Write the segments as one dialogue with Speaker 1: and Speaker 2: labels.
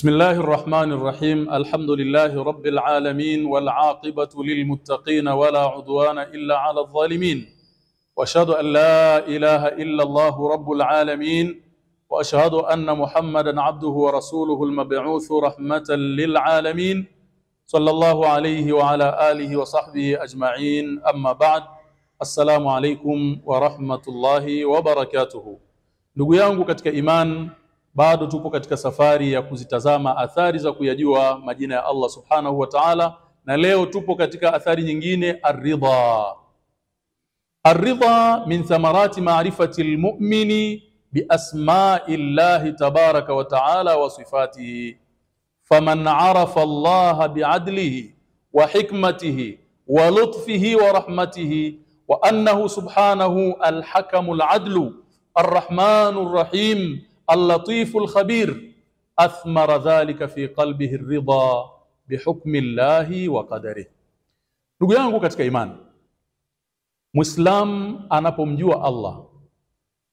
Speaker 1: بسم الله الرحمن الرحيم الحمد لله رب العالمين والعاقبة للمتقين ولا عدوان إلا على الظالمين وأشهد أن لا إله إلا الله رب العالمين وأشهد أن محمدا عبده ورسوله المبعوث رحمة للعالمين صلى الله عليه وعلى آله وصحبه أجمعين أما بعد السلام عليكم ورحمة الله وبركاته ndugu yangu katika bado tupo katika safari ya kuzitazama athari za kuyajua majina ya Allah subhanahu wa ta'ala na leo tupo katika athari nyingine arridha arridha min thamarati ma'rifati almu'mini biasma'i llahi tabaraka wa ta'ala wa sifatihi faman 'arafa Allah bi'adlihi wa hikmatihi wa lutfihi wa rahmatihi wa annahu subhanahu alhakamul 'adlu الرحمن al-latiful khabir athmara dhalika fi qalbihi ridha bihukmi llahi wa qadarihi. Ndugu yangu katika imani, Muislam anapomjua Allah,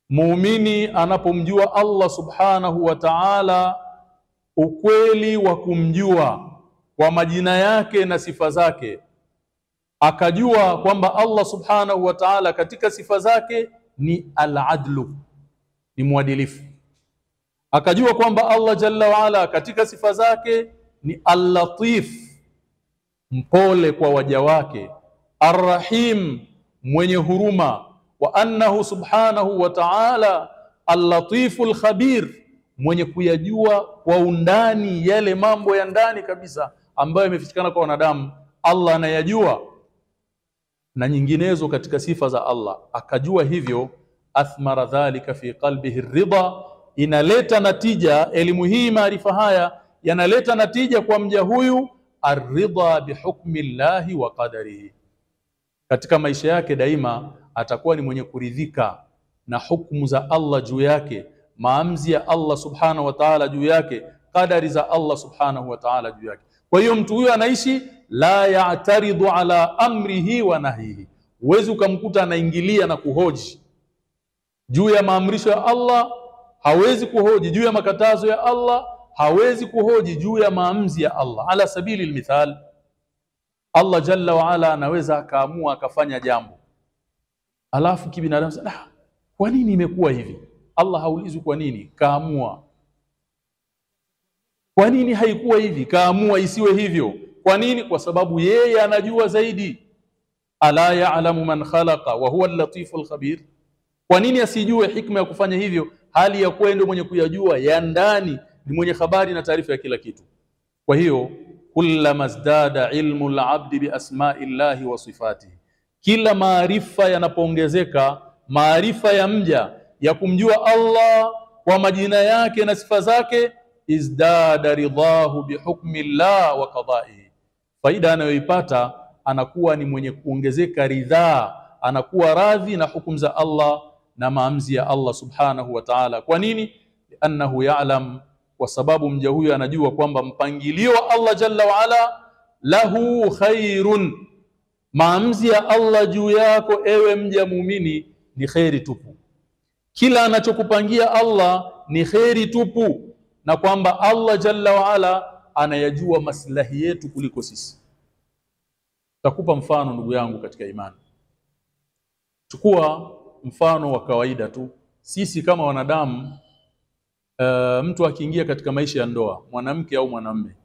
Speaker 1: muumini anapomjua Allah subhanahu wa ta'ala, ukweli wa kumjua kwa majina yake na sifa zake, akajua kwamba Allah subhanahu wa ta'ala katika sifa zake ni al-adlu, ni mwadilifu akajua kwamba Allah jalla waala katika sifa zake ni allatif mpole kwa waja wake arrahim mwenye huruma wa annahu subhanahu wa ta'ala al-latifu al-khabir mwenye kuyajua kwa undani yale mambo ya ndani kabisa ambayo yamefichikana kwa wanadamu. Allah anayajua na nyinginezo katika sifa za Allah. Akajua hivyo athmara dhalika fi qalbihi ridha inaleta natija. Elimu hii maarifa haya yanaleta natija kwa mja huyu aridha bihukmi llahi wa qadarihi. Katika maisha yake daima atakuwa ni mwenye kuridhika na hukumu za Allah juu yake maamzi ya Allah subhanahu wa ta'ala juu yake qadari za Allah subhanahu wa ta'ala juu yake. Kwa hiyo mtu huyo anaishi la ya'taridu ala amrihi wa nahihi. Huwezi ukamkuta anaingilia na kuhoji juu ya maamrisho ya Allah hawezi kuhoji juu ya makatazo ya Allah hawezi kuhoji juu ya maamuzi ya Allah. Ala sabili almithal Allah jalla wa ala anaweza akaamua akafanya jambo. Alafu kibinadamu ah kwa nini imekuwa hivi? Allah haulizwi kwa nini kaamua. Kwa nini haikuwa hivi? Kaamua isiwe hivyo. Kwa nini? Kwa sababu yeye anajua zaidi. Ala ya'lamu man khalaqa wa huwa al-latiful khabir. Kwa nini asijue hikma ya kufanya hivyo hali ya kuwa ndio mwenye kuyajua ya ndani ni mwenye habari na taarifa ya kila kitu. Kwa hiyo kullama zdada ilmu labdi biasmai bi asma'i llahi wa sifatihi. Kila maarifa yanapoongezeka maarifa ya mja ya kumjua Allah kwa majina yake na sifa zake izdada ridahu bihukmi llah wa qada'ihi. Faida anayoipata anakuwa ni mwenye kuongezeka ridhaa anakuwa radhi na hukumu za Allah na maamzi ya Allah subhanahu wa ta'ala. Kwa nini? Annahu ya'lam kwa sababu mja huyo anajua kwamba mpangilio wa Allah jalla wa ala lahu khairun. Maamzi ya Allah juu yako ewe mja muumini ni kheri tupu. Kila anachokupangia Allah ni kheri tupu. Na kwamba Allah jalla wa ala anayajua maslahi yetu kuliko sisi. Takupa mfano ndugu yangu katika imani. Chukua mfano wa kawaida tu. Sisi kama wanadamu uh, mtu akiingia katika maisha ya ndoa mwanamke au mwanamume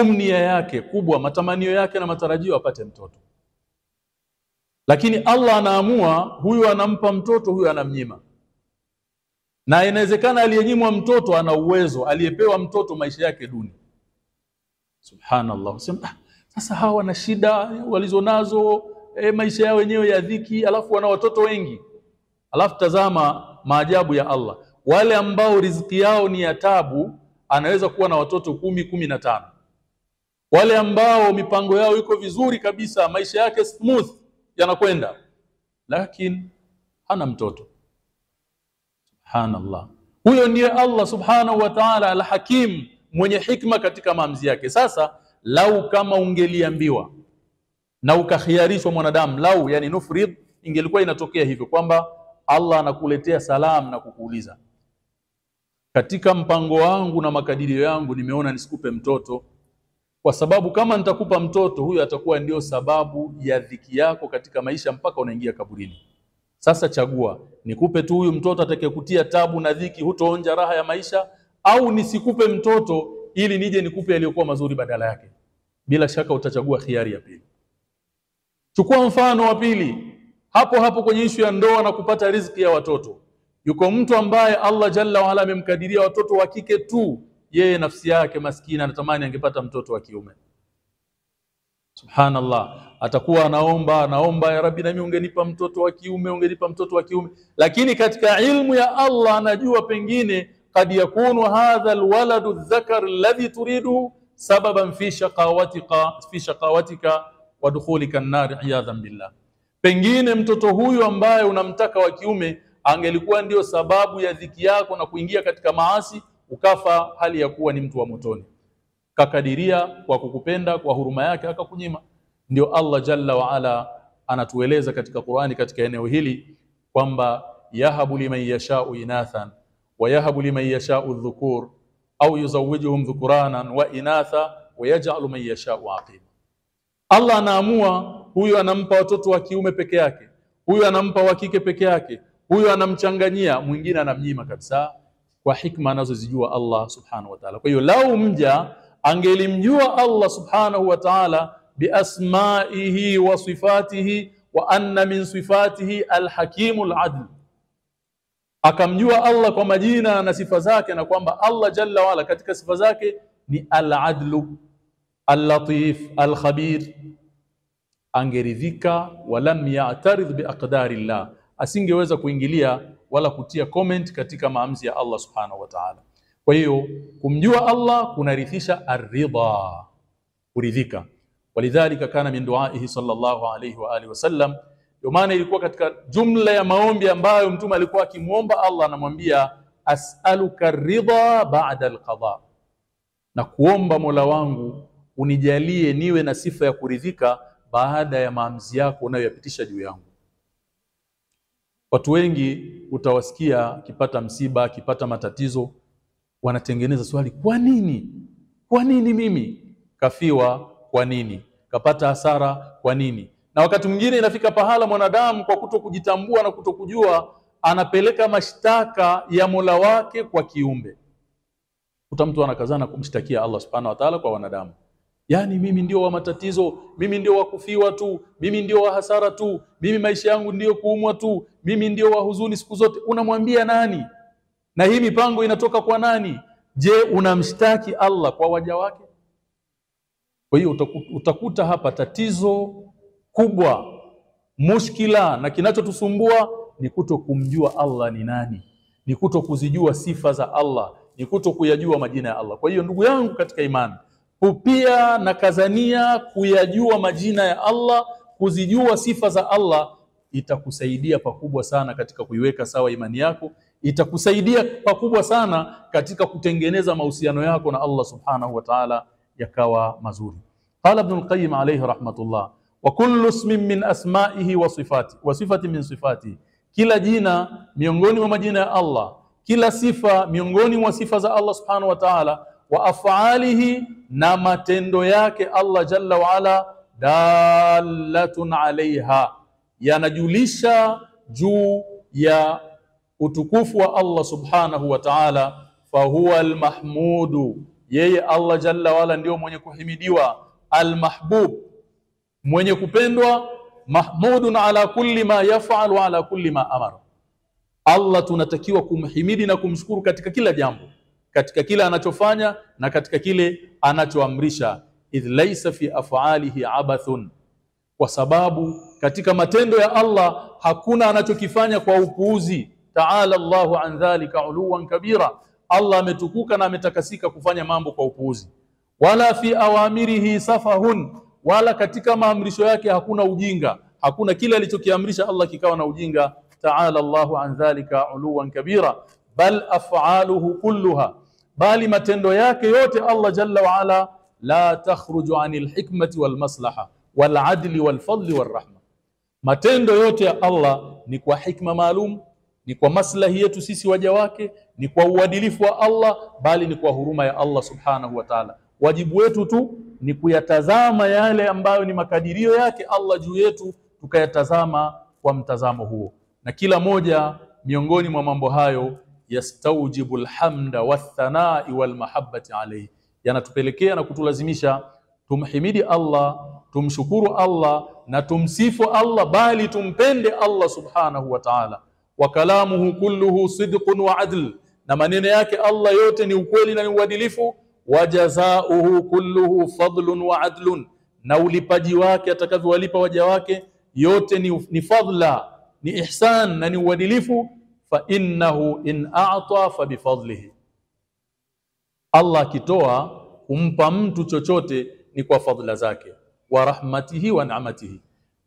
Speaker 1: umnia yake kubwa matamanio yake na matarajio apate mtoto. Lakini Allah anaamua huyu anampa mtoto huyu anamnyima. Na inawezekana aliyenyimwa mtoto ana uwezo aliyepewa mtoto maisha yake duni. Subhanallah. Sema ah, sasa hawa wana shida walizonazo e, maisha yao wenyewe ya dhiki alafu wana watoto wengi alafu tazama maajabu ya Allah. Wale ambao riziki yao ni ya tabu anaweza kuwa na watoto kumi kumi na tano. Wale ambao mipango yao iko vizuri kabisa maisha yake smooth yanakwenda. Lakini hana mtoto. Subhanallah. Huyo ndiye Allah subhanahu wa ta'ala al-hakim mwenye hikma katika maamuzi yake. Sasa lau kama ungeliambiwa na ukakhiarishwa mwanadamu lau yani nufrid ingelikuwa inatokea hivyo kwamba Allah anakuletea salamu na kukuuliza katika mpango wangu na makadirio yangu nimeona nisikupe mtoto, kwa sababu kama nitakupa mtoto huyo atakuwa ndio sababu ya dhiki yako katika maisha mpaka unaingia kaburini. Sasa chagua, nikupe tu huyu mtoto atakayekutia tabu na dhiki, hutoonja raha ya maisha, au nisikupe mtoto ili nije nikupe aliyokuwa mazuri badala yake. Bila shaka utachagua khiari ya pili. Chukua mfano wa pili, hapo hapo kwenye ishu ya ndoa na kupata riziki ya watoto. Yuko mtu ambaye Allah jalla waala amemkadiria watoto wa kike tu, yeye nafsi yake maskini anatamani angepata mtoto wa kiume. Subhanallah, atakuwa anaomba anaomba, ya Rabbi, nami ungenipa mtoto wa kiume, ungenipa mtoto wa kiume. Lakini katika ilmu ya Allah anajua pengine kad yakunu hadha alwaladu dhakar alladhi turidu sababan fi shaqawatika fi shaqawatika wa dukhulika an-nar iyadhan billah. Pengine mtoto huyu ambaye unamtaka wa kiume angelikuwa ndio sababu ya dhiki yako na kuingia katika maasi, ukafa hali ya kuwa ni mtu wa motoni. Kakadiria kwa kukupenda kwa huruma yake akakunyima. Ndio Allah jalla wa ala anatueleza katika Qur'ani katika eneo hili kwamba yahabu liman yashau inathan wa yahabu liman yashau dhukur au yuzawijuhum dhukuranan wa inatha wa yaj'alu man yashau aqima. Allah anaamua huyu anampa watoto wa kiume peke yake, huyu anampa wa kike peke yake, huyu anamchanganyia, mwingine anamnyima kabisa, kwa hikma anazozijua Allah subhanahu wa ta'ala. Kwa hiyo lau mja angelimjua Allah subhanahu wa ta'ala biasmaihi wa sifatihi wa anna min sifatihi alhakimul adl, akamjua Allah kwa majina na sifa zake, na kwamba Allah jalla waala katika sifa zake ni aladlu allatif alkhabir, angeridhika walam ya'taridh biaqdari llah, asingeweza kuingilia wala kutia comment katika maamuzi ya Allah subhanahu wa ta'ala. Kwa hiyo kumjua Allah kunarithisha aridha, kuridhika. Walidhalika kana min duaihi sallallahu alayhi wa alihi wasallam, ndio maana ilikuwa katika jumla ya maombi ambayo mtume alikuwa akimwomba Allah, anamwambia as'aluka ridha ba'da alqada, na kuomba Mola wangu unijalie niwe na sifa ya kuridhika baada ya maamuzi yako unayoyapitisha juu yangu. Watu wengi utawasikia akipata msiba, akipata matatizo, wanatengeneza swali, kwa nini? Kwa nini mimi? Kafiwa, kwa nini? Kapata hasara, kwa nini? Na wakati mwingine inafika pahala mwanadamu kwa kuto kujitambua na kuto kujua, anapeleka mashtaka ya Mola wake kwa kiumbe. Kuta mtu anakazana kumshtakia Allah subhanahu wa ta'ala kwa wanadamu Yaani, mimi ndio wa matatizo, mimi ndio wa kufiwa tu, mimi ndio wa hasara tu, mimi maisha yangu ndio kuumwa tu, mimi ndio wa huzuni siku zote. Unamwambia nani? Na hii mipango inatoka kwa nani? Je, unamshtaki Allah kwa waja wake? Kwa hiyo utakuta hapa tatizo kubwa, mushkila na kinachotusumbua ni kuto kumjua Allah ni nani, ni kuto kuzijua sifa za Allah, ni kuto kuyajua majina ya Allah. Kwa hiyo ndugu yangu katika imani pia na kazania kuyajua majina ya Allah, kuzijua sifa za Allah, itakusaidia pakubwa sana katika kuiweka sawa imani yako, itakusaidia pakubwa sana katika kutengeneza mahusiano yako na Allah subhanahu wa ta'ala yakawa mazuri. Qala Ibn al-Qayyim alayhi rahmatullah, wa kullu ismin min asma'ihi wa sifati wa sifati min sifati, kila jina miongoni mwa majina ya Allah, kila sifa miongoni mwa sifa za Allah subhanahu wa ta'ala wa afalihi na matendo yake Allah jalla waala, dalatun alaiha, yanajulisha juu ya utukufu wa Allah subhanahu wa ta'ala. Fahuwa almahmudu, yeye Allah jalla waala ndio mwenye kuhimidiwa. Almahbub, mwenye kupendwa. Mahmudun ala kulli ma yaf'al wa ala kulli ma amara. Allah tunatakiwa kumhimidi na kumshukuru katika kila jambo katika kile anachofanya na katika kile anachoamrisha, idh laisa fi af'alihi abathun, kwa sababu katika matendo ya Allah hakuna anachokifanya kwa upuuzi. Taala Allahu an dhalika uluwan kabira, Allah ametukuka na ametakasika kufanya mambo kwa upuuzi. Wala fi awamirihi safahun, wala katika maamrisho yake hakuna ujinga, hakuna kile alichokiamrisha Allah kikawa na ujinga. Taala Allahu an dhalika uluwan kabira, bal af'aluhu kulluha bali matendo yake yote Allah jalla waala la takhruju anil hikmati wal maslaha wal adli wal fadli wal rahma, matendo yote ya Allah ni kwa hikma maalum ni kwa maslahi yetu sisi waja wake, ni kwa uadilifu wa Allah, bali ni kwa huruma ya Allah subhanahu wa ta'ala. Wajibu wetu tu ni kuyatazama yale ambayo ni makadirio yake Allah juu yetu, tukayatazama kwa mtazamo huo, na kila moja miongoni mwa mambo hayo yastaujibu alhamda wathanai walmahabbati alayhi, yanatupelekea na kutulazimisha tumhimidi Allah, tumshukuru Allah na tumsifu Allah, bali tumpende Allah subhanahu wa ta'ala. Wa kalamuhu kulluhu sidqun wa adl, na maneno yake Allah yote ni ukweli na ni uadilifu. Wa jazauhu kulluhu fadlun wa adlun, na ulipaji wake atakavyowalipa waja wake yote ni, ni fadla ni ihsan na ni uadilifu. Fa innahu in a'ta fa bifadlihi, Allah akitoa kumpa mtu chochote ni kwa fadhila zake, wa rahmatihi wa ni'matihi,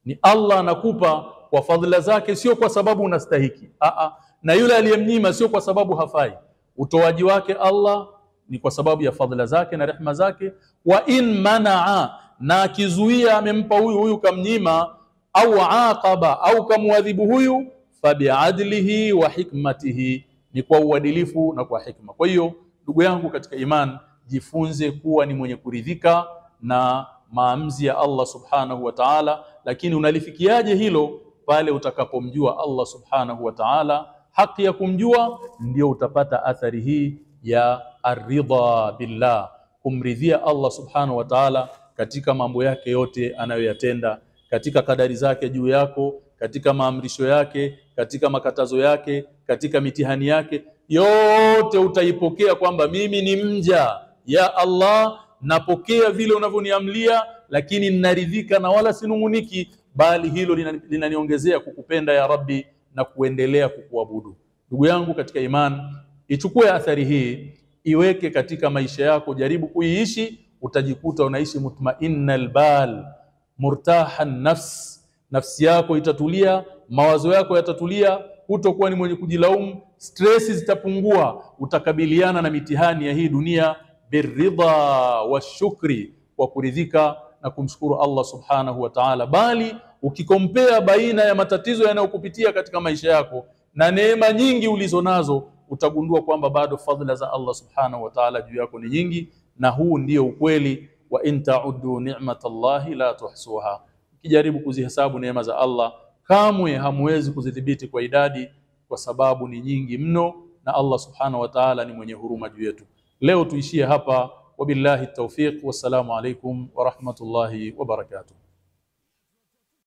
Speaker 1: ni Allah anakupa kwa fadhila zake, sio kwa sababu unastahiki. Aa, na yule aliyemnyima sio kwa sababu hafai. Utoaji wake Allah ni kwa sababu ya fadhila zake na rehma zake. Wa in manaa, na akizuia amempa huyu huyu kamnyima, au aqaba, au kamwadhibu huyu, fabiadlihi wa hikmatihi, ni kwa uadilifu na kwa hikma. Kwa hiyo ndugu yangu katika iman, jifunze kuwa ni mwenye kuridhika na maamuzi ya Allah subhanahu wa ta'ala. Lakini unalifikiaje hilo? Pale utakapomjua Allah subhanahu wa ta'ala, haki ya kumjua, ndio utapata athari hii ya aridha billah, kumridhia Allah subhanahu wa ta'ala katika mambo yake yote anayoyatenda, katika kadari zake juu yako, katika maamrisho yake, katika makatazo yake, katika mitihani yake yote utaipokea kwamba mimi ni mja ya Allah, napokea vile unavyoniamlia, lakini ninaridhika na wala sinung'uniki, bali hilo linaniongezea kukupenda ya Rabbi na kuendelea kukuabudu. Ndugu yangu katika iman, ichukue athari hii, iweke katika maisha yako, jaribu kuiishi, utajikuta unaishi mutmainnal bal, murtahan nafs, nafsi yako itatulia, mawazo yako yatatulia, hutokuwa ni mwenye kujilaumu, stresi zitapungua, utakabiliana na mitihani ya hii dunia biridha wa shukri, kwa kuridhika na kumshukuru Allah subhanahu wa ta'ala. Bali ukikompea baina ya matatizo yanayokupitia katika maisha yako na neema nyingi ulizo nazo, utagundua kwamba bado fadhila za Allah subhanahu wa ta'ala juu yako ni nyingi, na huu ndio ukweli wa in ta'uddu ni'matallahi la tuhsuha. Ukijaribu kuzihesabu neema za Allah kamwe hamwezi kuzidhibiti kwa idadi, kwa sababu ni nyingi mno, na Allah subhanahu wa ta'ala ni mwenye huruma juu yetu. Leo tuishie hapa, wabillahi tawfiq, wassalamu alaikum wa rahmatullahi wa barakatuh.